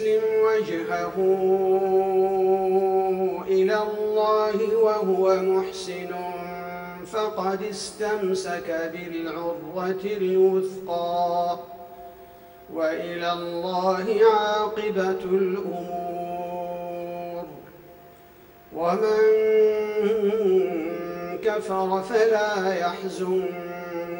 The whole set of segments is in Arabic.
يسلم وجهه إلى الله وهو محسن فقد استمسك بالعروة الوثقى. وإلى الله عاقبة الأمور. ومن كفر فلا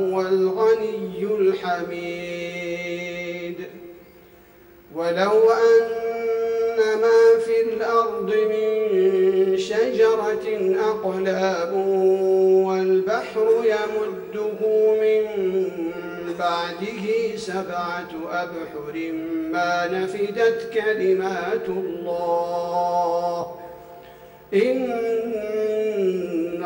هو الغني الحميد. ولو أن ما في الأرض من شجرة أقلام والبحر يمده من بعده سبعة أبحر ما نفدت كلمات الله. إن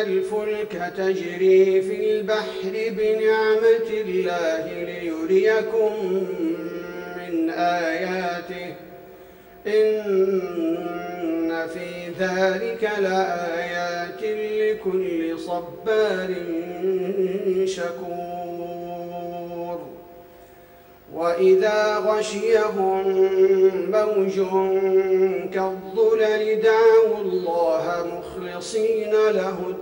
الفلك تجري في البحر بنعمة الله ليريكم من آياته. إن في ذلك لآيات لكل صبار شكور. وإذا غشيهم موج كالظلل دعوا الله مخلصين له الدين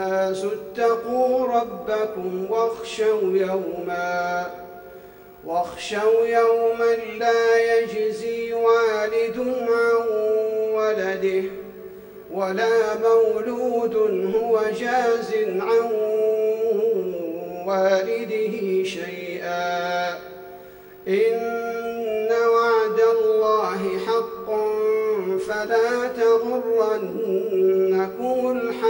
الناس اتقوا ربكم واخشوا يوما واخشوا يوما لا يجزي والد عن ولده ولا مولود هو جاز عن والده شيئا. إن وعد الله حق فلا تغرنكم الحياة